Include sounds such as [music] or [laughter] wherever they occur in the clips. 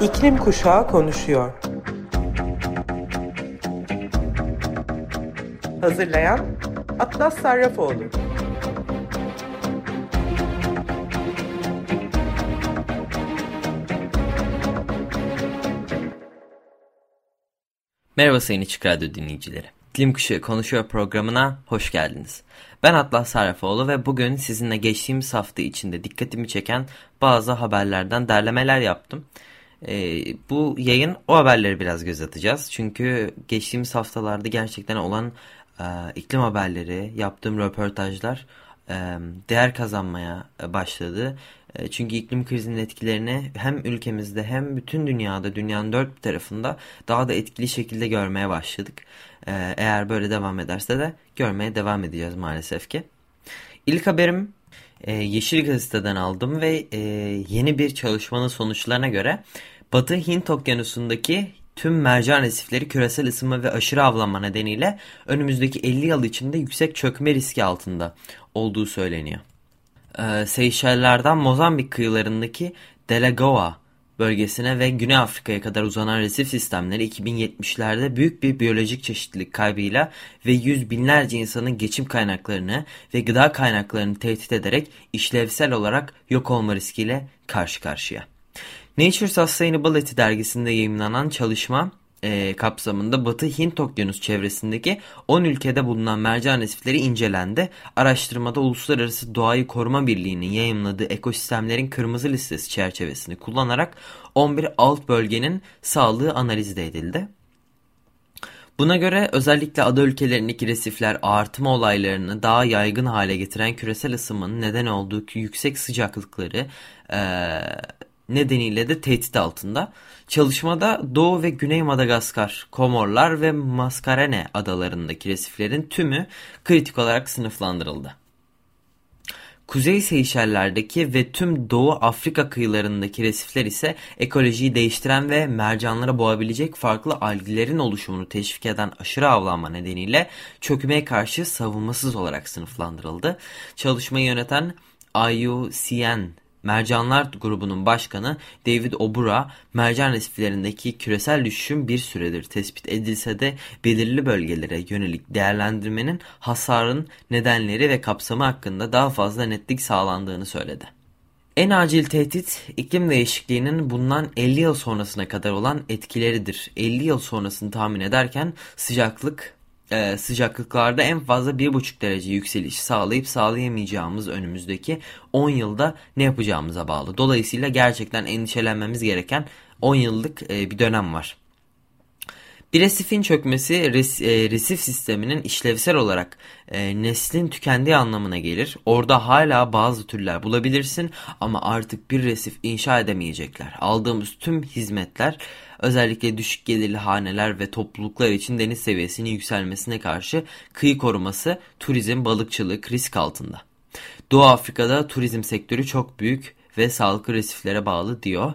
İklim Kuşağı konuşuyor. Hazırlayan Atlas Sarrafoğlu. Merhaba Sayın Açık Radyo dinleyicileri. İklim Kuşağı Konuşuyor programına hoş geldiniz. Ben Atlas Sarrafoğlu ve bugün sizinle geçtiğimiz hafta içinde dikkatimi çeken bazı haberlerden derlemeler yaptım. Ee, bu yayın o haberleri biraz göz atacağız. Çünkü geçtiğimiz haftalarda gerçekten olan e, iklim haberleri, yaptığım röportajlar e, değer kazanmaya başladı. E, çünkü iklim krizinin etkilerini hem ülkemizde hem bütün dünyada, dünyanın dört bir tarafında daha da etkili şekilde görmeye başladık. E, eğer böyle devam ederse de görmeye devam edeceğiz maalesef ki. İlk haberim e, Yeşil Gazete'den aldım ve yeni bir çalışmanın sonuçlarına göre Batı Hint Okyanusu'ndaki tüm mercan resifleri küresel ısınma ve aşırı avlanma nedeniyle önümüzdeki 50 yıl içinde yüksek çökme riski altında olduğu söyleniyor. Ee, Seyşeller'den Mozambik kıyılarındaki Delagoa bölgesine ve Güney Afrika'ya kadar uzanan resif sistemleri 2070'lerde büyük bir biyolojik çeşitlilik kaybıyla ve yüz binlerce insanın geçim kaynaklarını ve gıda kaynaklarını tehdit ederek işlevsel olarak yok olma riskiyle karşı karşıya. Nature Sustainability dergisinde yayınlanan çalışma e, kapsamında Batı Hint Okyanus çevresindeki 10 ülkede bulunan mercan resifleri incelendi. Araştırmada Uluslararası Doğayı Koruma Birliği'nin yayınladığı ekosistemlerin kırmızı listesi çerçevesini kullanarak 11 alt bölgenin sağlığı analiz edildi. Buna göre özellikle ada ülkelerindeki resifler artıma olaylarını daha yaygın hale getiren küresel ısınmanın neden olduğu yüksek sıcaklıkları e, nedeniyle de tehdit altında. Çalışmada Doğu ve Güney Madagaskar, Komorlar ve Mascarene adalarındaki resiflerin tümü kritik olarak sınıflandırıldı. Kuzey Seyşeller'deki ve tüm Doğu Afrika kıyılarındaki resifler ise ekolojiyi değiştiren ve mercanlara boğabilecek farklı algilerin oluşumunu teşvik eden aşırı avlanma nedeniyle çökmeye karşı savunmasız olarak sınıflandırıldı. Çalışmayı yöneten IUCN Mercanlar grubunun başkanı David Obura, mercan resiflerindeki küresel düşüşün bir süredir tespit edilse de belirli bölgelere yönelik değerlendirmenin hasarın nedenleri ve kapsamı hakkında daha fazla netlik sağlandığını söyledi. En acil tehdit iklim değişikliğinin bundan 50 yıl sonrasına kadar olan etkileridir. 50 yıl sonrasını tahmin ederken sıcaklık e, sıcaklıklarda en fazla 1,5 derece yükseliş sağlayıp sağlayamayacağımız önümüzdeki 10 yılda ne yapacağımıza bağlı. Dolayısıyla gerçekten endişelenmemiz gereken 10 yıllık e, bir dönem var. Bir resifin çökmesi res, e, resif sisteminin işlevsel olarak e, neslin tükendiği anlamına gelir. Orada hala bazı türler bulabilirsin ama artık bir resif inşa edemeyecekler. Aldığımız tüm hizmetler özellikle düşük gelirli haneler ve topluluklar için deniz seviyesinin yükselmesine karşı kıyı koruması, turizm, balıkçılık risk altında. Doğu Afrika'da turizm sektörü çok büyük ve sağlıklı resiflere bağlı diyor.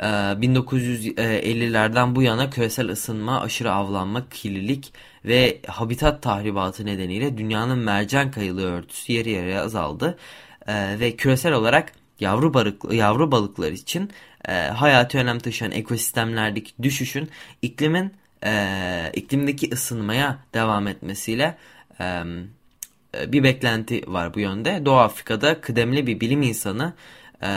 1950'lerden ee, bu yana küresel ısınma, aşırı avlanma, kirlilik ve habitat tahribatı nedeniyle dünyanın mercan kayılı örtüsü yarı yarıya azaldı. Ee, ve küresel olarak yavru, balık, yavru balıklar için e, hayati önem taşıyan ekosistemlerdeki düşüşün iklimin e, iklimdeki ısınmaya devam etmesiyle e, bir beklenti var bu yönde. Doğu Afrika'da kıdemli bir bilim insanı e,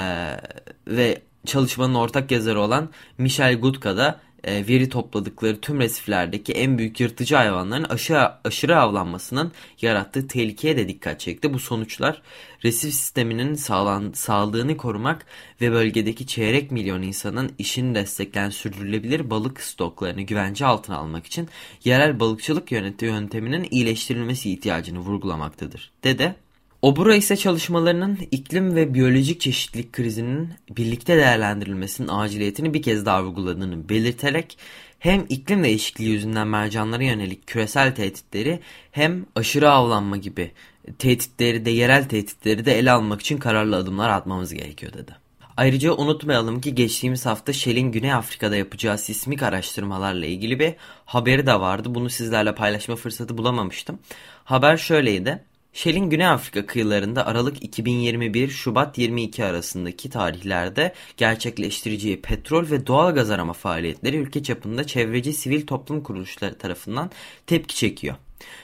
ve çalışmanın ortak yazarı olan Michel Gutka da e, veri topladıkları tüm resiflerdeki en büyük yırtıcı hayvanların aşırı, aşırı avlanmasının yarattığı tehlikeye de dikkat çekti. Bu sonuçlar resif sisteminin sağlan, sağlığını korumak ve bölgedeki çeyrek milyon insanın işini destekleyen sürdürülebilir balık stoklarını güvence altına almak için yerel balıkçılık yönteminin iyileştirilmesi ihtiyacını vurgulamaktadır. Dede Obura ise çalışmalarının iklim ve biyolojik çeşitlilik krizinin birlikte değerlendirilmesinin aciliyetini bir kez daha vurguladığını belirterek hem iklim değişikliği yüzünden mercanlara yönelik küresel tehditleri hem aşırı avlanma gibi tehditleri de yerel tehditleri de ele almak için kararlı adımlar atmamız gerekiyor dedi. Ayrıca unutmayalım ki geçtiğimiz hafta Shell'in Güney Afrika'da yapacağı sismik araştırmalarla ilgili bir haberi de vardı. Bunu sizlerle paylaşma fırsatı bulamamıştım. Haber şöyleydi. Shell'in Güney Afrika kıyılarında Aralık 2021 Şubat 22 arasındaki tarihlerde gerçekleştireceği petrol ve doğal gaz arama faaliyetleri ülke çapında çevreci sivil toplum kuruluşları tarafından tepki çekiyor.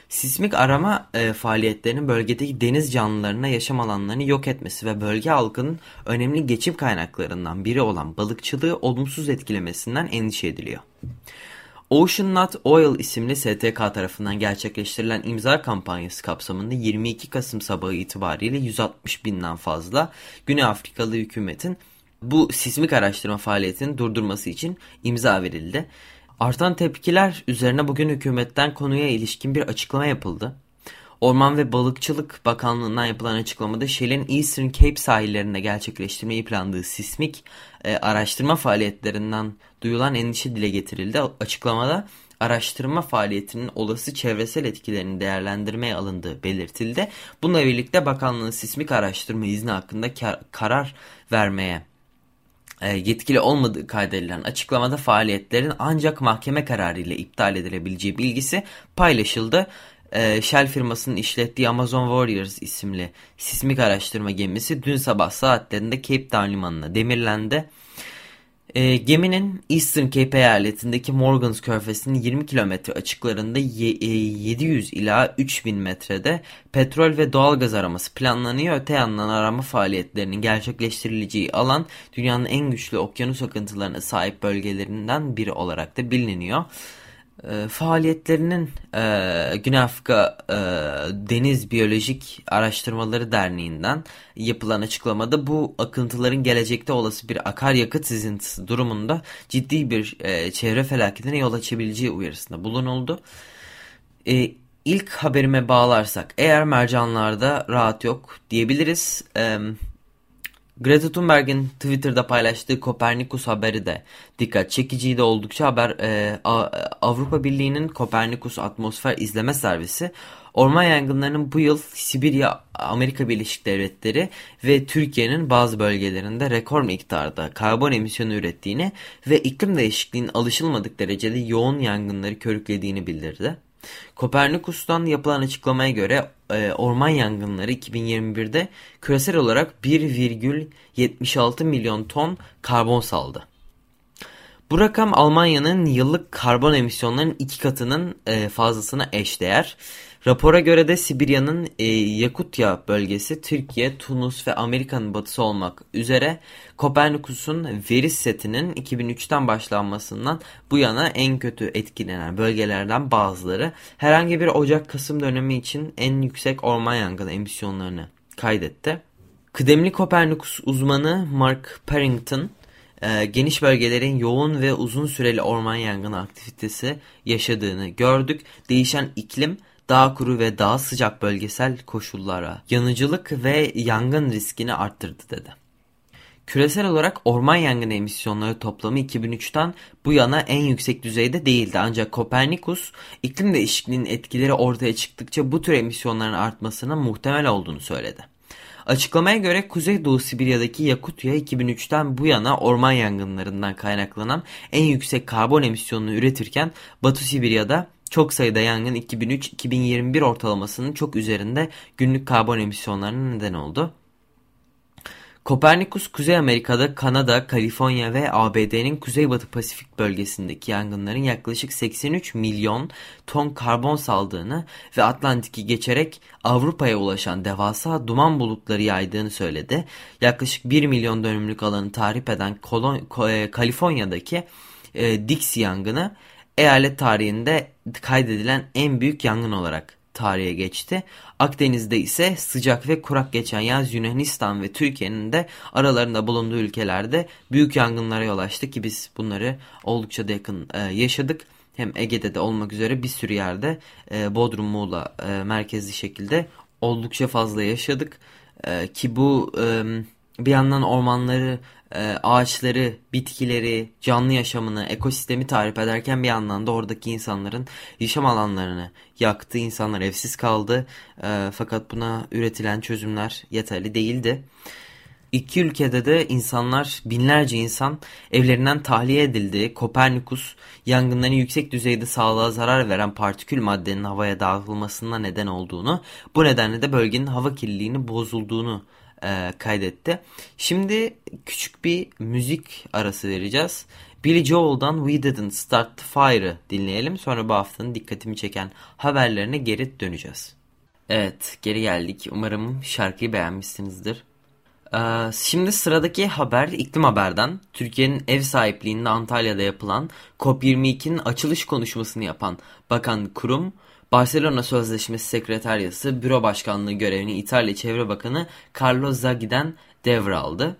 Sismik arama e, faaliyetlerinin bölgedeki deniz canlılarına yaşam alanlarını yok etmesi ve bölge halkının önemli geçim kaynaklarından biri olan balıkçılığı olumsuz etkilemesinden endişe ediliyor. Ocean Not Oil isimli STK tarafından gerçekleştirilen imza kampanyası kapsamında 22 Kasım sabahı itibariyle 160 binden fazla Güney Afrikalı hükümetin bu sismik araştırma faaliyetini durdurması için imza verildi. Artan tepkiler üzerine bugün hükümetten konuya ilişkin bir açıklama yapıldı. Orman ve Balıkçılık Bakanlığı'ndan yapılan açıklamada Shell'in Eastern Cape sahillerinde gerçekleştirmeyi planladığı sismik e, araştırma faaliyetlerinden duyulan endişe dile getirildi. Açıklamada araştırma faaliyetinin olası çevresel etkilerini değerlendirmeye alındığı belirtildi. Bununla birlikte bakanlığın sismik araştırma izni hakkında kar karar vermeye e, yetkili olmadığı kaydedilen açıklamada faaliyetlerin ancak mahkeme kararı ile iptal edilebileceği bilgisi paylaşıldı. E, Shell firmasının işlettiği Amazon Warriors isimli sismik araştırma gemisi dün sabah saatlerinde Cape Town limanına demirlendi. E, geminin Eastern Cape eyaletindeki Morgans Körfezi'nin 20 kilometre açıklarında ye, e, 700 ila 3000 metrede petrol ve doğal gaz araması planlanıyor. Öte yandan arama faaliyetlerinin gerçekleştirileceği alan dünyanın en güçlü okyanus akıntılarına sahip bölgelerinden biri olarak da biliniyor e, faaliyetlerinin e, Güney Afrika e, Deniz Biyolojik Araştırmaları Derneği'nden yapılan açıklamada bu akıntıların gelecekte olası bir akaryakıt sızıntısı durumunda ciddi bir e, çevre felaketine yol açabileceği uyarısında bulunuldu. E, ilk haberime bağlarsak eğer mercanlarda rahat yok diyebiliriz. Evet Greta Thunberg'in Twitter'da paylaştığı Kopernikus haberi de dikkat çekiciydi oldukça haber e, Avrupa Birliği'nin Kopernikus Atmosfer İzleme Servisi orman yangınlarının bu yıl Sibirya, Amerika Birleşik Devletleri ve Türkiye'nin bazı bölgelerinde rekor miktarda karbon emisyonu ürettiğini ve iklim değişikliğinin alışılmadık derecede yoğun yangınları körüklediğini bildirdi. Kopernikus'tan yapılan açıklamaya göre e, orman yangınları 2021'de küresel olarak 1,76 milyon ton karbon saldı. Bu rakam Almanya'nın yıllık karbon emisyonlarının iki katının e, fazlasına eşdeğer. Rapora göre de Sibirya'nın e, Yakutya bölgesi Türkiye, Tunus ve Amerika'nın batısı olmak üzere Kopernikus'un veri setinin 2003'ten başlanmasından bu yana en kötü etkilenen bölgelerden bazıları herhangi bir Ocak-Kasım dönemi için en yüksek orman yangını emisyonlarını kaydetti. Kıdemli Kopernikus uzmanı Mark Parrington e, geniş bölgelerin yoğun ve uzun süreli orman yangını aktivitesi yaşadığını gördük. Değişen iklim daha kuru ve daha sıcak bölgesel koşullara yanıcılık ve yangın riskini arttırdı dedi. Küresel olarak orman yangını emisyonları toplamı 2003'ten bu yana en yüksek düzeyde değildi. Ancak Kopernikus iklim değişikliğinin etkileri ortaya çıktıkça bu tür emisyonların artmasının muhtemel olduğunu söyledi. Açıklamaya göre Kuzeydoğu Sibirya'daki Yakutya 2003'ten bu yana orman yangınlarından kaynaklanan en yüksek karbon emisyonunu üretirken Batı Sibirya'da çok sayıda yangın 2003-2021 ortalamasının çok üzerinde günlük karbon emisyonlarına neden oldu. Kopernikus Kuzey Amerika'da Kanada, Kaliforniya ve ABD'nin Kuzeybatı Pasifik bölgesindeki yangınların yaklaşık 83 milyon ton karbon saldığını ve Atlantik'i geçerek Avrupa'ya ulaşan devasa duman bulutları yaydığını söyledi. Yaklaşık 1 milyon dönümlük alanı tahrip eden Kolon e, Kaliforniya'daki e, Dixie yangını eyalet tarihinde kaydedilen en büyük yangın olarak tarihe geçti. Akdeniz'de ise sıcak ve kurak geçen yaz Yunanistan ve Türkiye'nin de aralarında bulunduğu ülkelerde büyük yangınlara yol açtı ki biz bunları oldukça da yakın e, yaşadık. Hem Ege'de de olmak üzere bir sürü yerde e, Bodrum, Muğla e, merkezli şekilde oldukça fazla yaşadık. E, ki bu e, bir yandan ormanları e, ağaçları, bitkileri, canlı yaşamını, ekosistemi tarif ederken bir yandan da oradaki insanların yaşam alanlarını yaktı. İnsanlar evsiz kaldı. E, fakat buna üretilen çözümler yeterli değildi. İki ülkede de insanlar, binlerce insan evlerinden tahliye edildi. Kopernikus, yangınların yüksek düzeyde sağlığa zarar veren partikül maddenin havaya dağıtılmasına neden olduğunu, bu nedenle de bölgenin hava kirliliğini bozulduğunu e, kaydetti. Şimdi küçük bir müzik arası vereceğiz. Billy Joel'dan We Didn't Start the Fire'ı dinleyelim. Sonra bu haftanın dikkatimi çeken haberlerine geri döneceğiz. Evet geri geldik. Umarım şarkıyı beğenmişsinizdir. Ee, şimdi sıradaki haber iklim haberden. Türkiye'nin ev sahipliğinde Antalya'da yapılan COP22'nin açılış konuşmasını yapan bakan kurum Barcelona Sözleşmesi Sekreteryası Büro Başkanlığı görevini İtalya Çevre Bakanı Carlo Zaghi'den devraldı.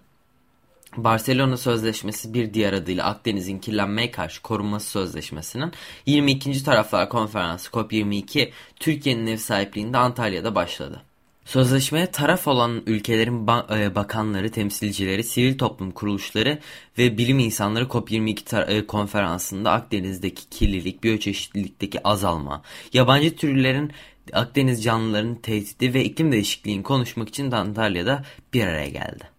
Barcelona Sözleşmesi bir diğer adıyla Akdeniz'in kirlenmeye karşı korunması sözleşmesinin 22. Taraflar Konferansı COP22 Türkiye'nin ev sahipliğinde Antalya'da başladı. Sözleşmeye taraf olan ülkelerin e, bakanları, temsilcileri, sivil toplum kuruluşları ve bilim insanları COP22 e, konferansında Akdeniz'deki kirlilik, biyoçeşitlilikteki azalma, yabancı türlerin Akdeniz canlılarının tehdidi ve iklim değişikliğini konuşmak için Antalya'da bir araya geldi.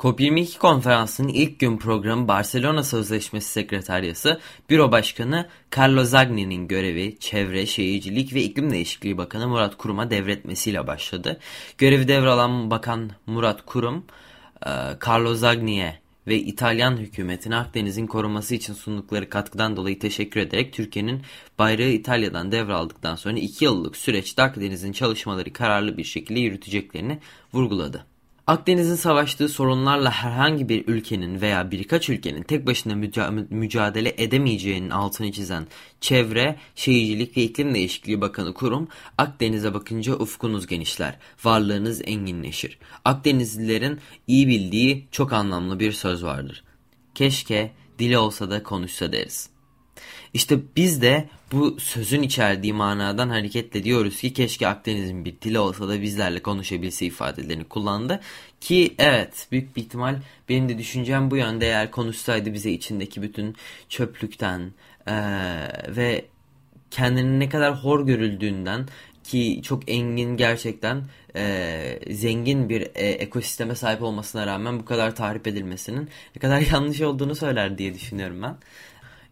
COP22 konferansının ilk gün programı Barcelona Sözleşmesi Sekreteryası Büro Başkanı Carlo Zagni'nin görevi Çevre, Şehircilik ve İklim Değişikliği Bakanı Murat Kurum'a devretmesiyle başladı. Görevi devralan Bakan Murat Kurum, e, Carlo Zagni'ye ve İtalyan hükümetine Akdeniz'in korunması için sundukları katkıdan dolayı teşekkür ederek Türkiye'nin bayrağı İtalya'dan devraldıktan sonra 2 yıllık süreçte Akdeniz'in çalışmaları kararlı bir şekilde yürüteceklerini vurguladı. Akdeniz'in savaştığı sorunlarla herhangi bir ülkenin veya birkaç ülkenin tek başına müca mücadele edemeyeceğinin altını çizen Çevre, Şehircilik ve İklim Değişikliği Bakanı Kurum, Akdeniz'e bakınca ufkunuz genişler, varlığınız enginleşir. Akdenizlilerin iyi bildiği çok anlamlı bir söz vardır. Keşke dili olsa da konuşsa deriz. İşte biz de bu sözün içerdiği manadan hareketle diyoruz ki keşke Akdeniz'in bir dili olsa da bizlerle konuşabilse ifadelerini kullandı. Ki evet büyük bir ihtimal benim de düşüncem bu yönde eğer konuşsaydı bize içindeki bütün çöplükten ee, ve kendini ne kadar hor görüldüğünden ki çok engin gerçekten e, zengin bir e, ekosisteme sahip olmasına rağmen bu kadar tahrip edilmesinin ne kadar [laughs] yanlış olduğunu söyler diye düşünüyorum ben.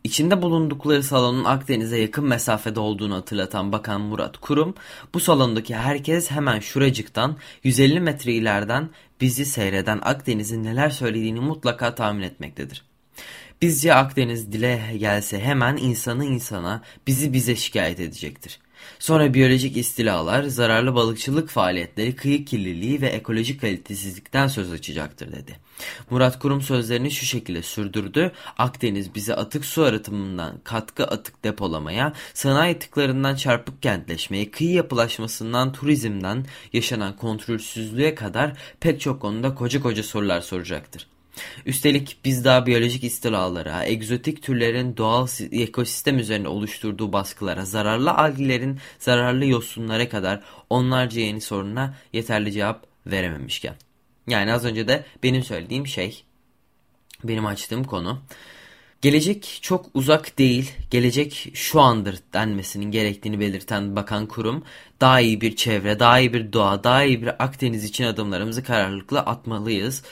İçinde bulundukları salonun Akdeniz'e yakın mesafede olduğunu hatırlatan Bakan Murat Kurum, bu salondaki herkes hemen şuracıktan 150 metre ileriden bizi seyreden Akdeniz'in neler söylediğini mutlaka tahmin etmektedir. Bizce Akdeniz dile gelse hemen insanı insana, bizi bize şikayet edecektir. Sonra biyolojik istilalar, zararlı balıkçılık faaliyetleri, kıyı kirliliği ve ekolojik kalitesizlikten söz açacaktır dedi. Murat Kurum sözlerini şu şekilde sürdürdü. Akdeniz bize atık su arıtımından katkı atık depolamaya, sanayi atıklarından çarpık kentleşmeye, kıyı yapılaşmasından turizmden yaşanan kontrolsüzlüğe kadar pek çok konuda koca koca sorular soracaktır. Üstelik biz daha biyolojik istilalara, egzotik türlerin doğal ekosistem üzerine oluşturduğu baskılara, zararlı algilerin zararlı yosunlara kadar onlarca yeni soruna yeterli cevap verememişken. Yani az önce de benim söylediğim şey, benim açtığım konu. Gelecek çok uzak değil, gelecek şu andır denmesinin gerektiğini belirten bakan kurum, daha iyi bir çevre, daha iyi bir doğa, daha iyi bir Akdeniz için adımlarımızı kararlılıkla atmalıyız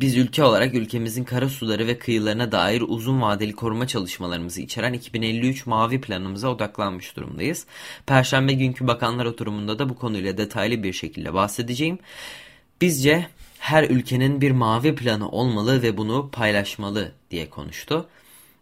biz ülke olarak ülkemizin kara suları ve kıyılarına dair uzun vadeli koruma çalışmalarımızı içeren 2053 mavi planımıza odaklanmış durumdayız. Perşembe günkü bakanlar oturumunda da bu konuyla detaylı bir şekilde bahsedeceğim. Bizce her ülkenin bir mavi planı olmalı ve bunu paylaşmalı diye konuştu.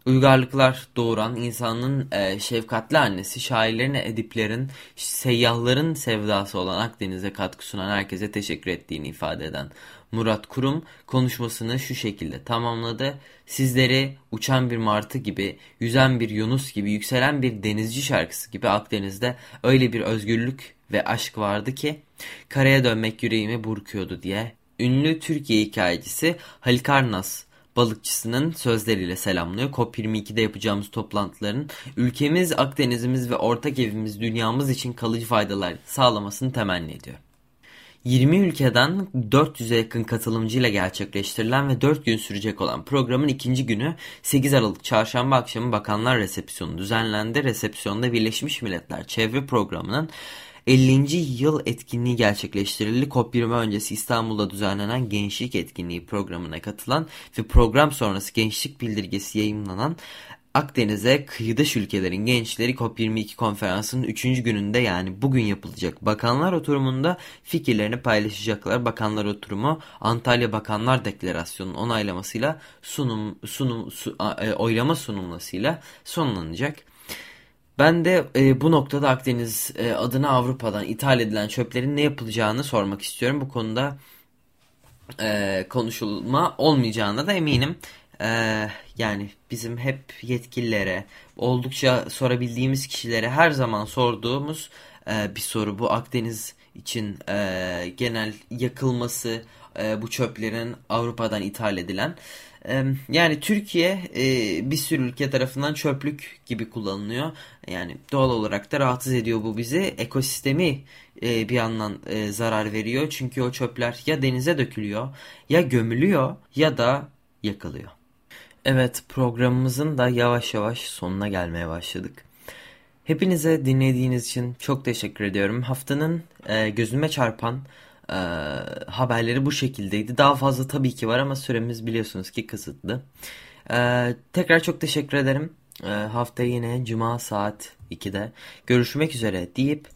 Uygarlıklar doğuran insanın e, şefkatli annesi, şairlerin, ediplerin, seyyahların sevdası olan Akdeniz'e katkı sunan herkese teşekkür ettiğini ifade eden Murat Kurum konuşmasını şu şekilde tamamladı. Sizleri uçan bir martı gibi, yüzen bir yunus gibi, yükselen bir denizci şarkısı gibi Akdeniz'de öyle bir özgürlük ve aşk vardı ki karaya dönmek yüreğimi burkuyordu diye. Ünlü Türkiye hikayecisi Halikarnas balıkçısının sözleriyle selamlıyor. COP22'de yapacağımız toplantıların ülkemiz, Akdeniz'imiz ve ortak evimiz dünyamız için kalıcı faydalar sağlamasını temenni ediyor. 20 ülkeden 400'e yakın katılımcıyla gerçekleştirilen ve 4 gün sürecek olan programın ikinci günü 8 Aralık Çarşamba akşamı Bakanlar Resepsiyonu düzenlendi. Resepsiyonda Birleşmiş Milletler Çevre Programı'nın 50. yıl etkinliği gerçekleştirildi. COP20 öncesi İstanbul'da düzenlenen Gençlik Etkinliği programına katılan ve program sonrası gençlik bildirgesi yayınlanan Akdeniz'e kıyıdaş ülkelerin gençleri COP22 konferansının 3. gününde yani bugün yapılacak bakanlar oturumunda fikirlerini paylaşacaklar. Bakanlar oturumu Antalya Bakanlar Deklarasyonu'nun onaylamasıyla sunum, sunum su, e, oylama sunulmasıyla sonlanacak. Ben de e, bu noktada Akdeniz e, adına Avrupa'dan ithal edilen çöplerin ne yapılacağını sormak istiyorum. Bu konuda e, konuşulma olmayacağına da eminim. Ee, yani bizim hep yetkililere, oldukça sorabildiğimiz kişilere her zaman sorduğumuz e, bir soru bu Akdeniz için e, genel yakılması e, bu çöplerin Avrupa'dan ithal edilen. E, yani Türkiye e, bir sürü ülke tarafından çöplük gibi kullanılıyor. Yani doğal olarak da rahatsız ediyor bu bizi. Ekosistemi e, bir yandan e, zarar veriyor. Çünkü o çöpler ya denize dökülüyor ya gömülüyor ya da yakılıyor. Evet programımızın da yavaş yavaş sonuna gelmeye başladık. Hepinize dinlediğiniz için çok teşekkür ediyorum. Haftanın gözüme çarpan e, haberleri bu şekildeydi. Daha fazla tabii ki var ama süremiz biliyorsunuz ki kısıtlı. E, tekrar çok teşekkür ederim. E, haftaya yine cuma saat 2'de görüşmek üzere deyip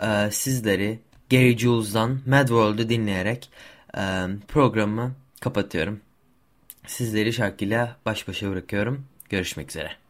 e, sizleri Gary Jules'dan Mad World'u dinleyerek e, programı kapatıyorum. Sizleri şarkıyla baş başa bırakıyorum. Görüşmek üzere.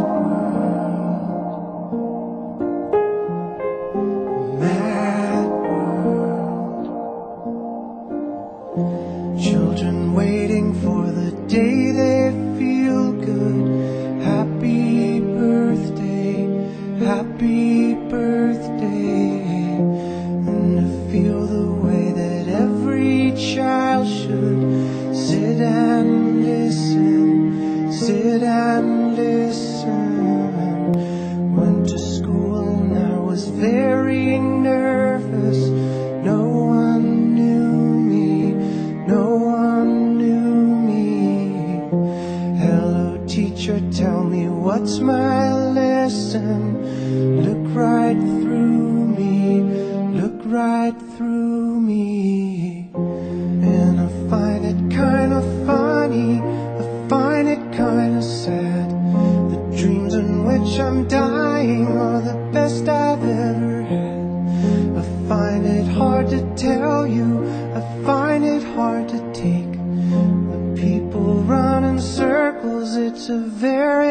a very